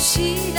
心。